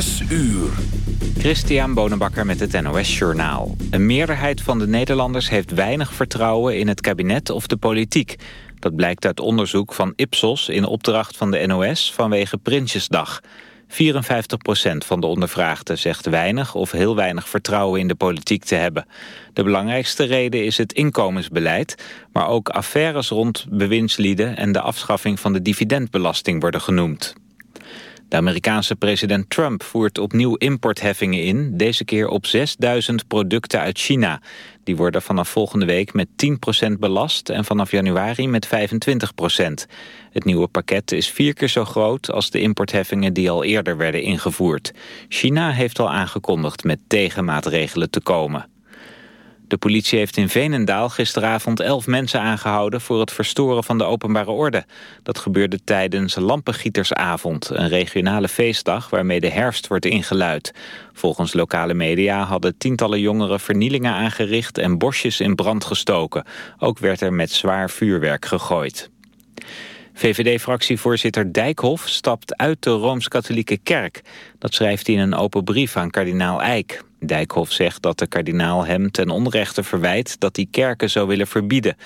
6 uur. Christian Bonenbakker met het NOS Journaal. Een meerderheid van de Nederlanders heeft weinig vertrouwen in het kabinet of de politiek. Dat blijkt uit onderzoek van Ipsos in opdracht van de NOS vanwege Prinsjesdag. 54% van de ondervraagden zegt weinig of heel weinig vertrouwen in de politiek te hebben. De belangrijkste reden is het inkomensbeleid, maar ook affaires rond bewindslieden en de afschaffing van de dividendbelasting worden genoemd. De Amerikaanse president Trump voert opnieuw importheffingen in, deze keer op 6000 producten uit China. Die worden vanaf volgende week met 10% belast en vanaf januari met 25%. Het nieuwe pakket is vier keer zo groot als de importheffingen die al eerder werden ingevoerd. China heeft al aangekondigd met tegenmaatregelen te komen. De politie heeft in Veenendaal gisteravond elf mensen aangehouden... voor het verstoren van de openbare orde. Dat gebeurde tijdens Lampengietersavond, een regionale feestdag... waarmee de herfst wordt ingeluid. Volgens lokale media hadden tientallen jongeren vernielingen aangericht... en bosjes in brand gestoken. Ook werd er met zwaar vuurwerk gegooid. VVD-fractievoorzitter Dijkhoff stapt uit de Rooms-Katholieke Kerk. Dat schrijft hij in een open brief aan kardinaal Eijk. Dijkhoff zegt dat de kardinaal hem ten onrechte verwijt dat hij kerken zou willen verbieden.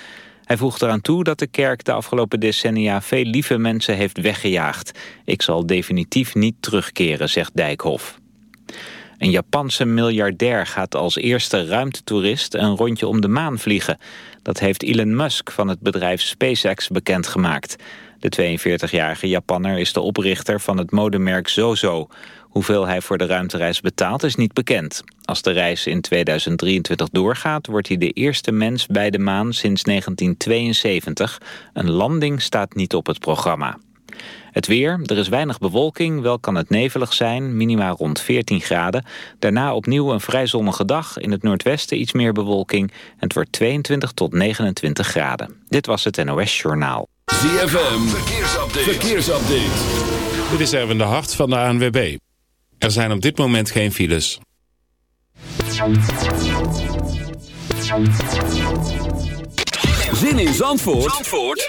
Hij voegt eraan toe dat de kerk de afgelopen decennia veel lieve mensen heeft weggejaagd. Ik zal definitief niet terugkeren, zegt Dijkhoff. Een Japanse miljardair gaat als eerste ruimtetoerist een rondje om de maan vliegen. Dat heeft Elon Musk van het bedrijf SpaceX bekendgemaakt. De 42-jarige Japanner is de oprichter van het modemerk Zozo. Hoeveel hij voor de ruimtereis betaalt is niet bekend. Als de reis in 2023 doorgaat, wordt hij de eerste mens bij de maan sinds 1972. Een landing staat niet op het programma. Het weer, er is weinig bewolking, wel kan het nevelig zijn, minima rond 14 graden. Daarna opnieuw een vrij zonnige dag, in het noordwesten iets meer bewolking... en het wordt 22 tot 29 graden. Dit was het NOS Journaal. ZFM, verkeersupdate. verkeersupdate. Dit is Erwin de Hart van de ANWB. Er zijn op dit moment geen files. Zin in Zandvoort, Zandvoort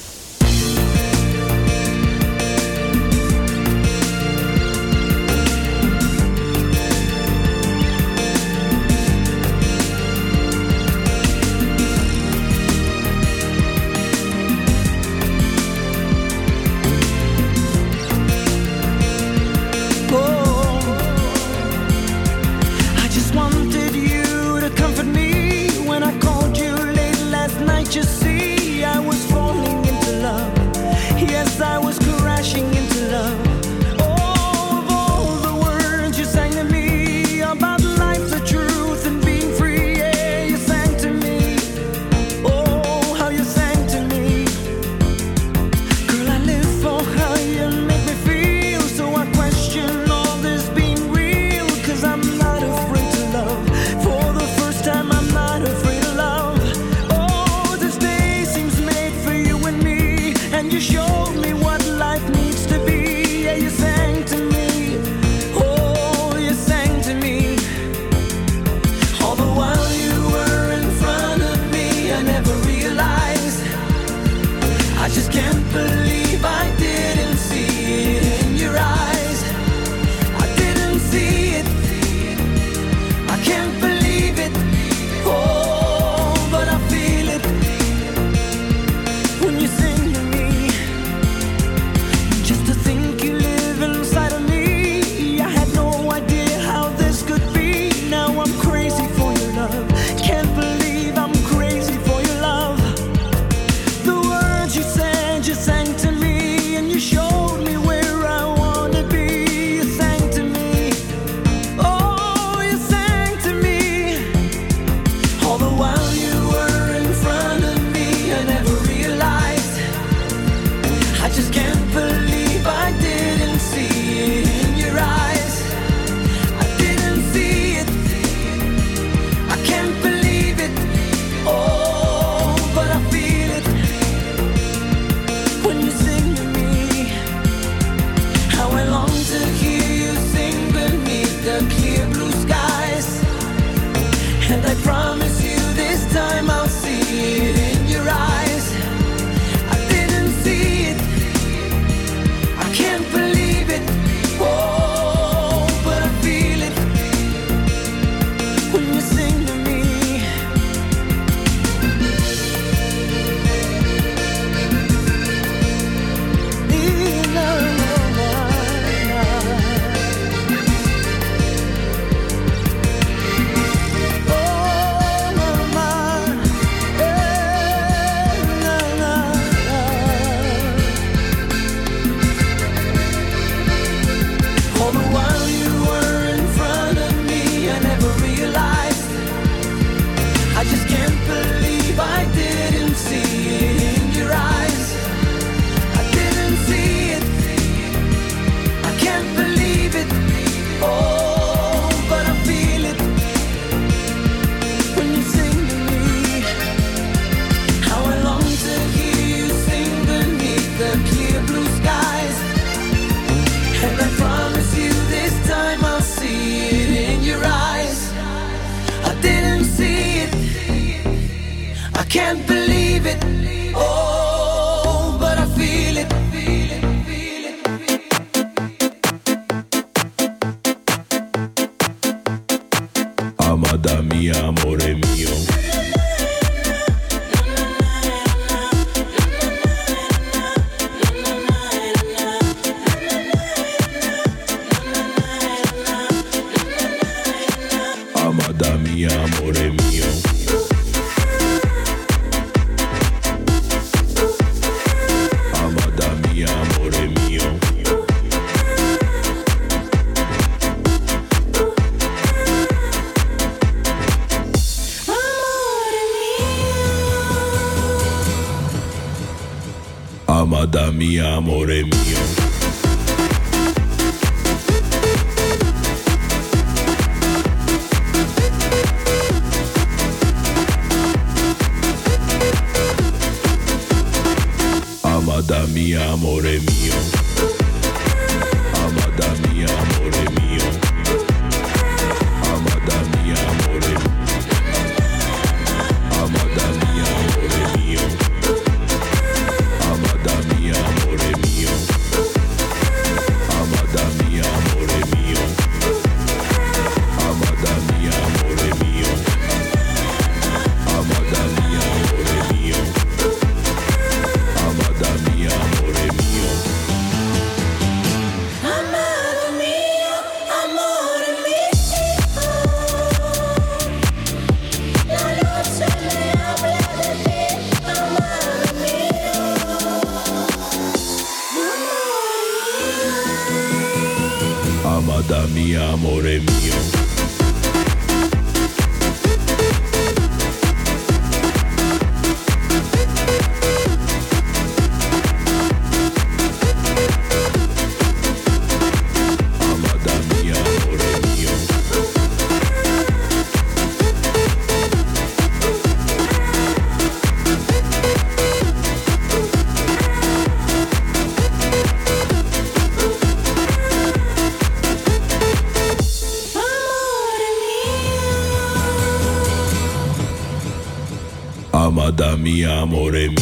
mi amor en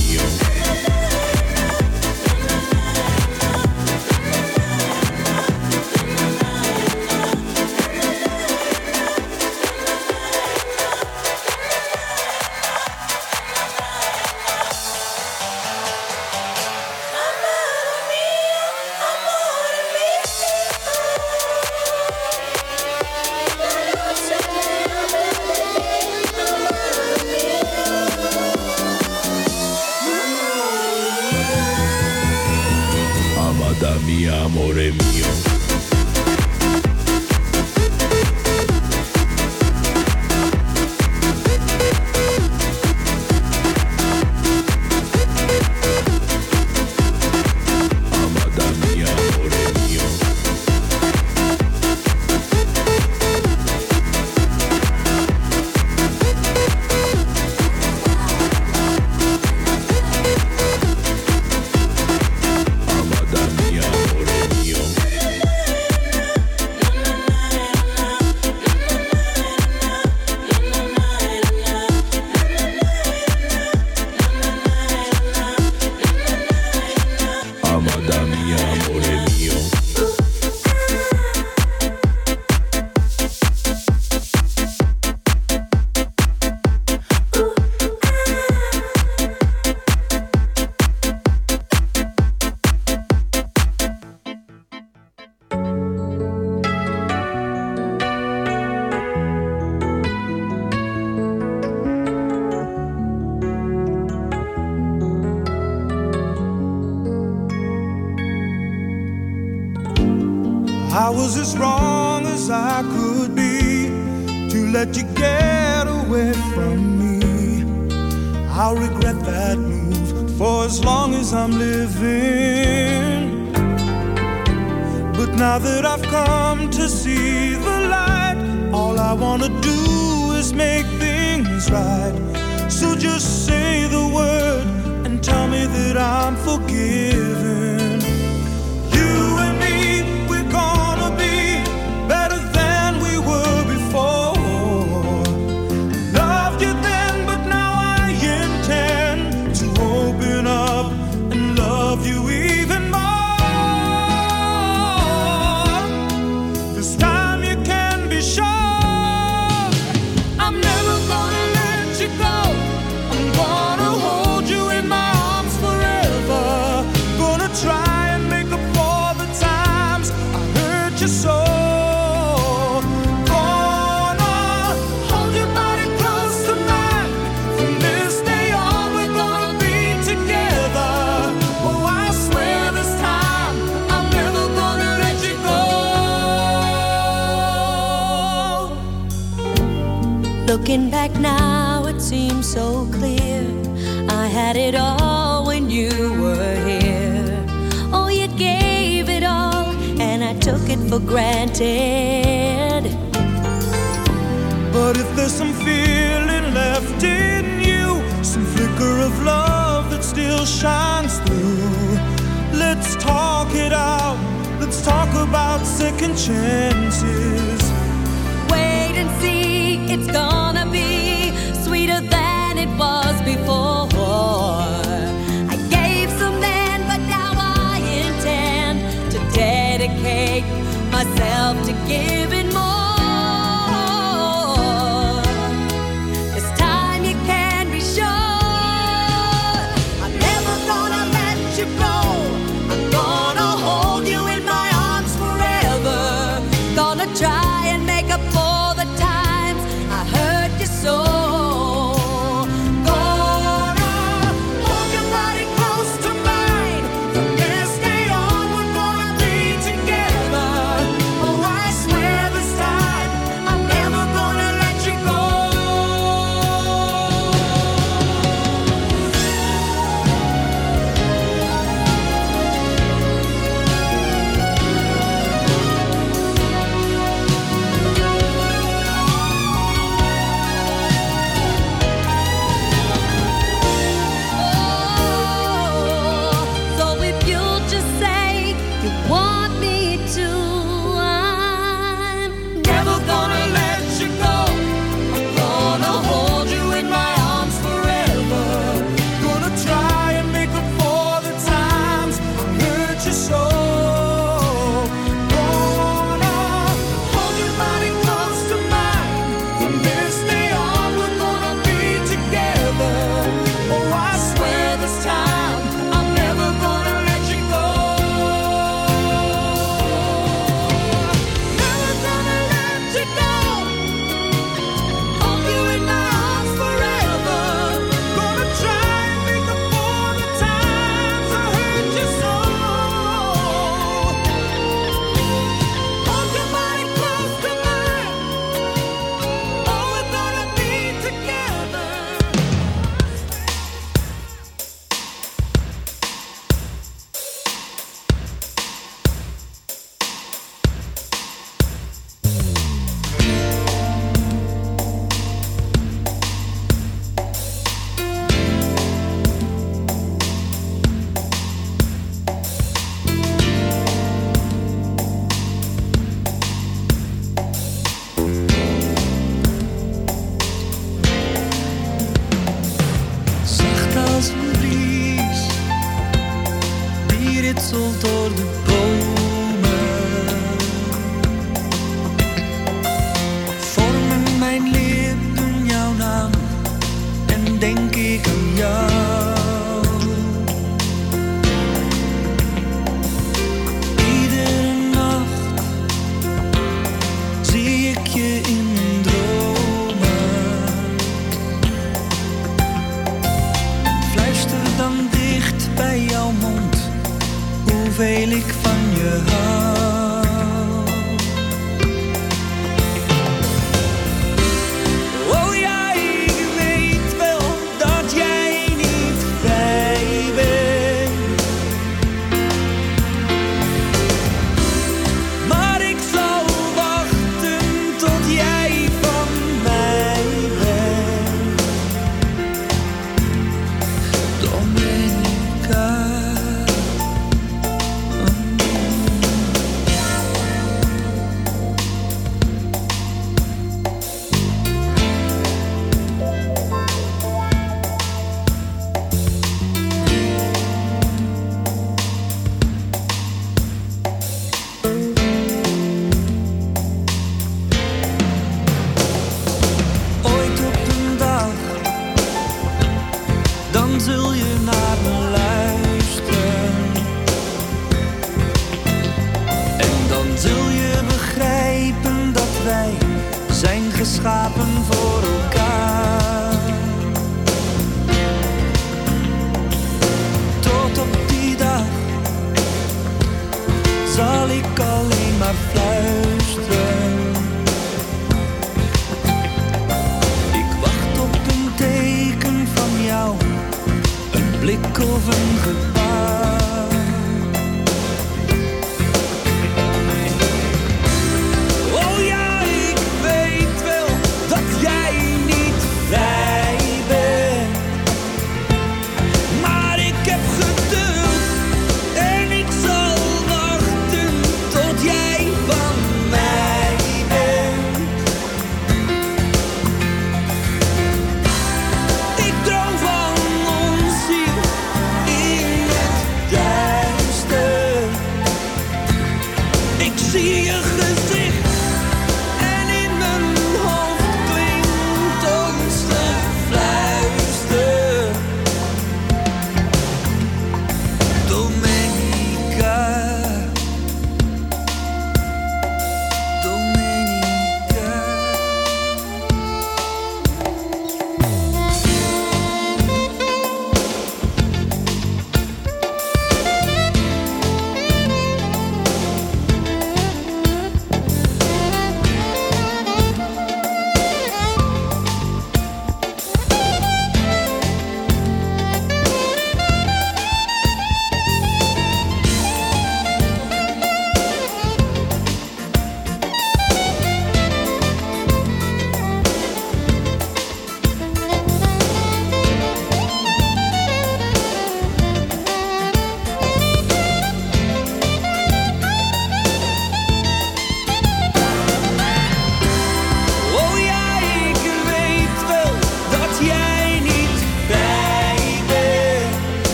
Die ritselt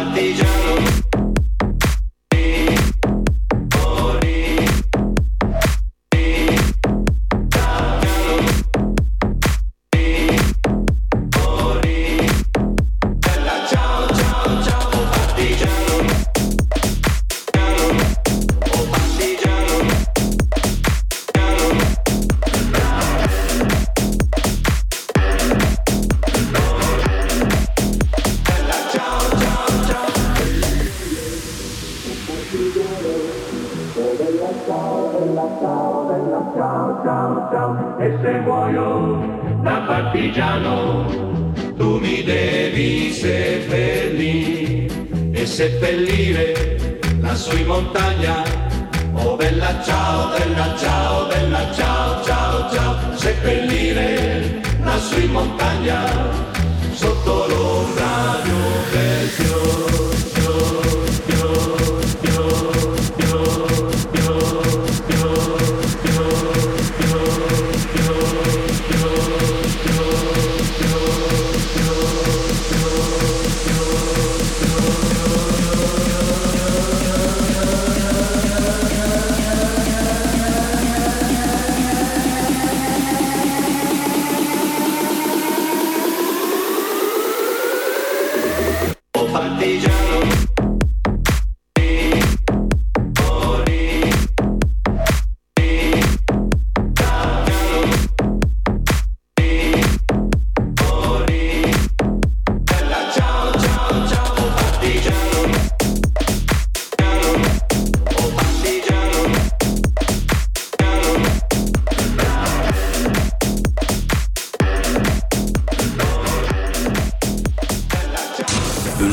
Party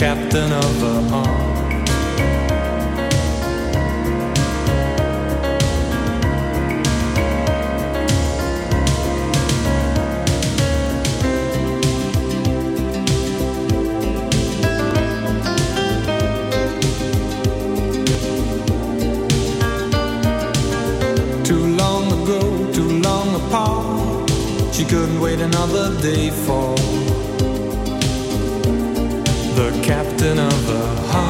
captain of the arm. Too long ago, too long apart. She couldn't wait another day for captain of a heart.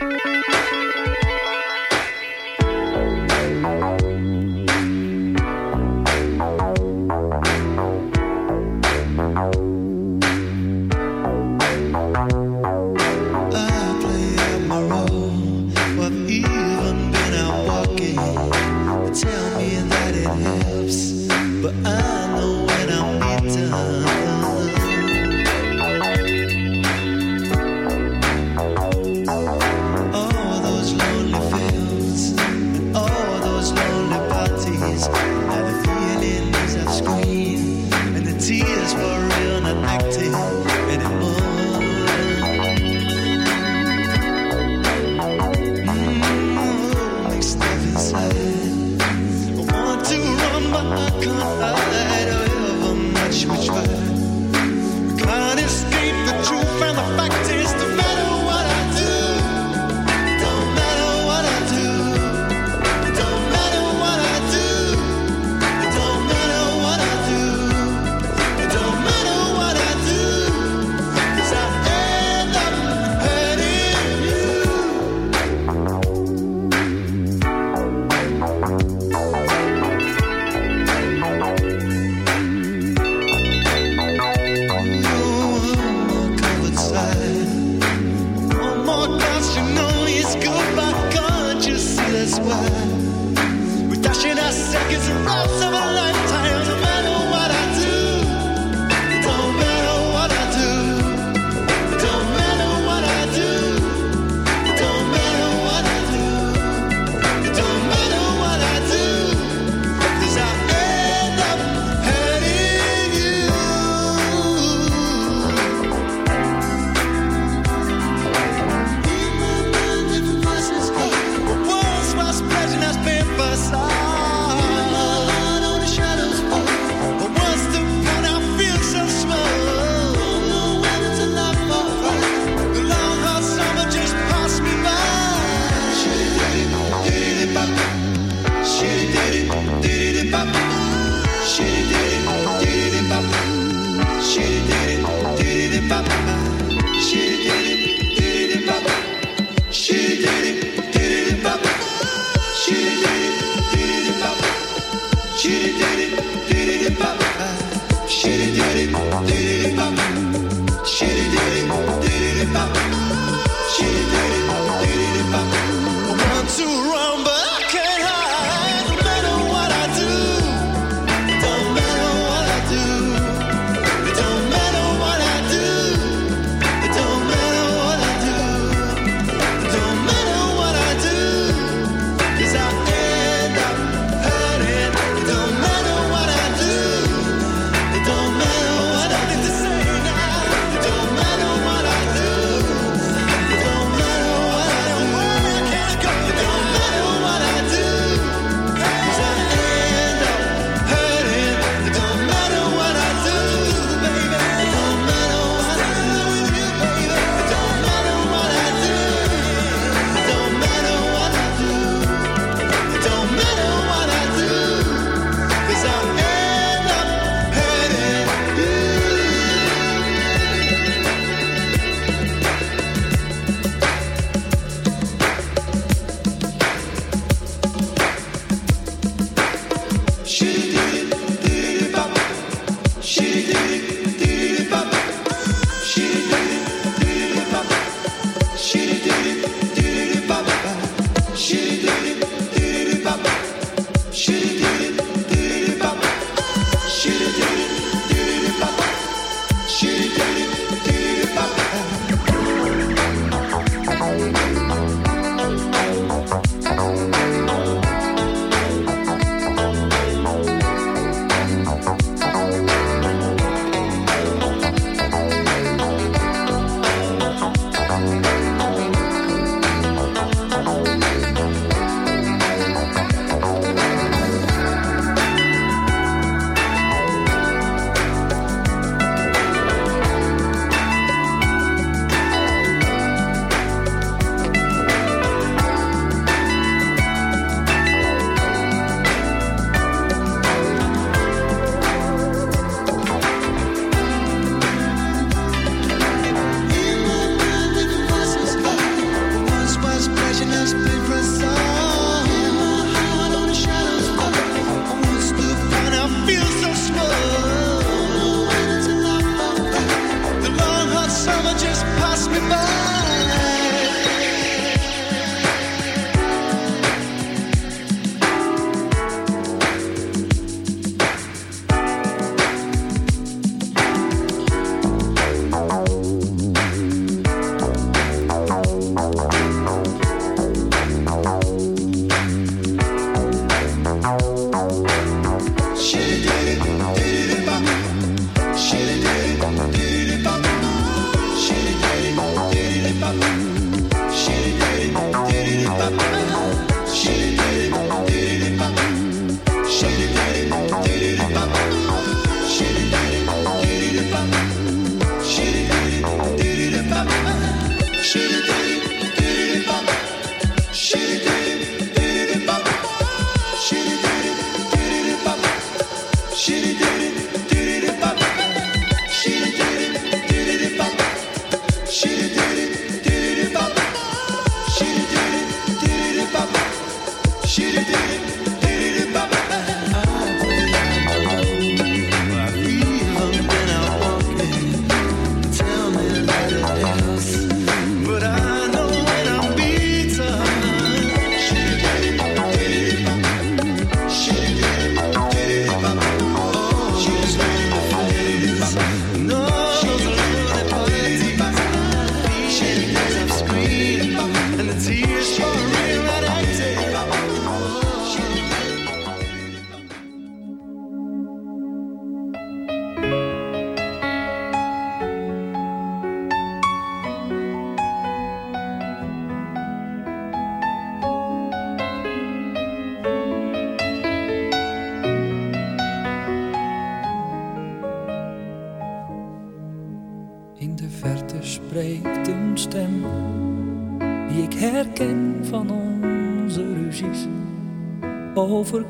Bye.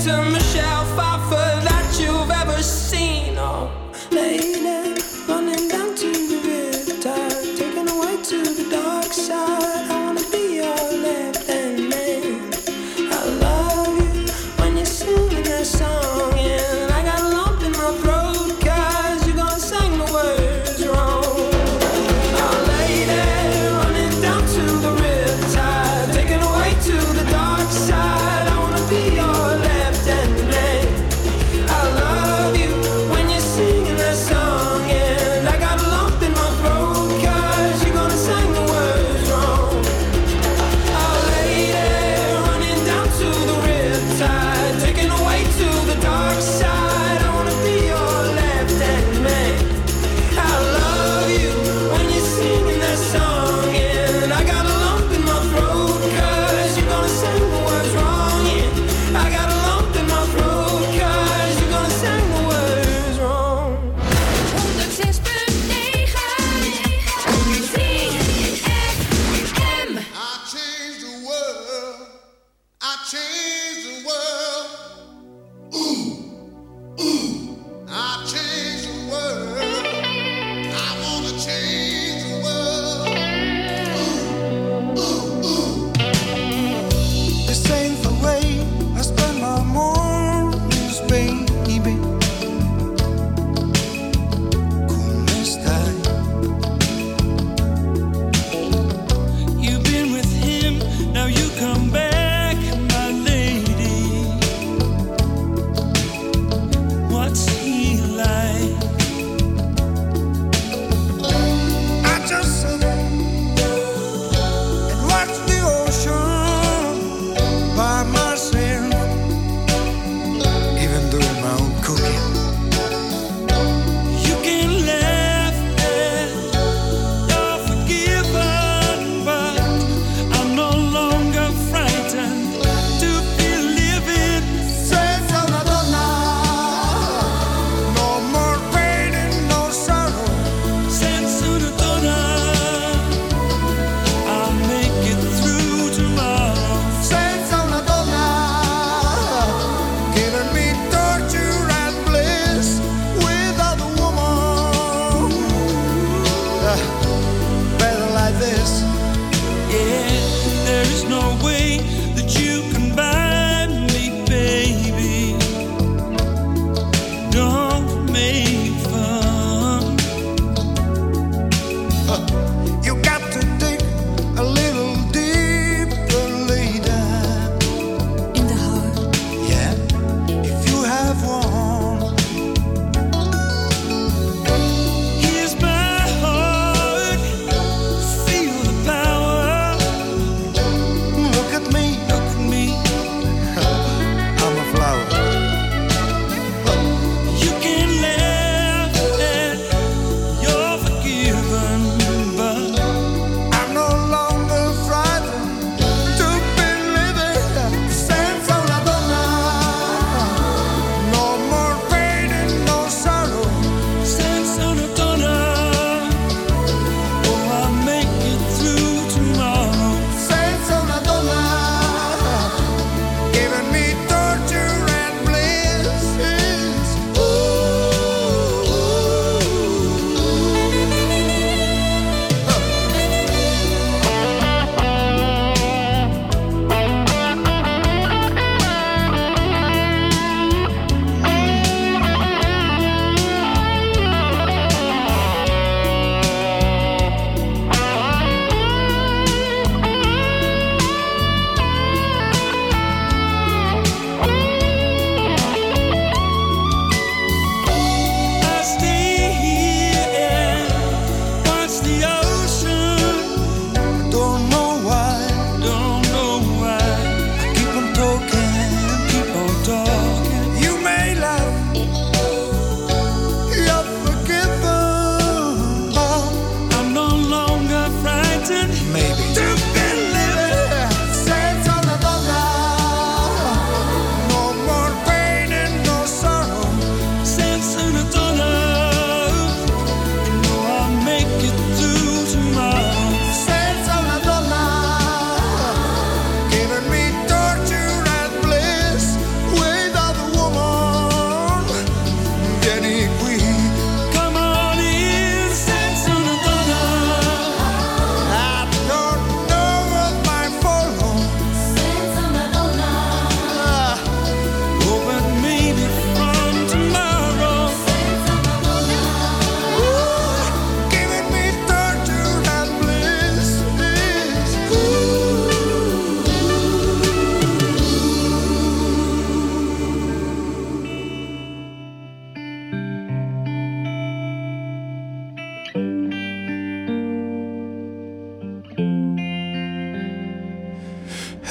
To Michelle.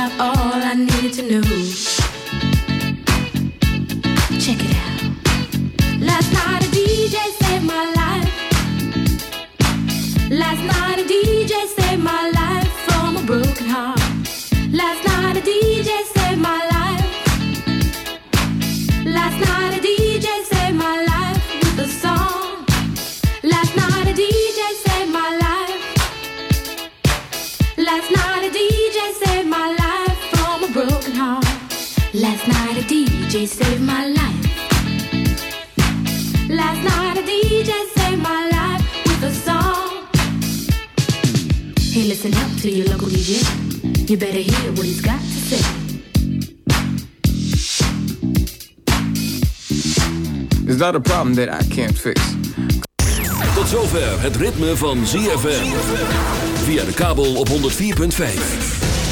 out all I needed to know. DJ saved my life. Last night a DJ saved my life with a song. Hey, listen up to your local DJ. You better hear what he's got to say. It's not a problem that I can't fix. Tot zover het ritme van ZFM. Via de kabel op 104.5.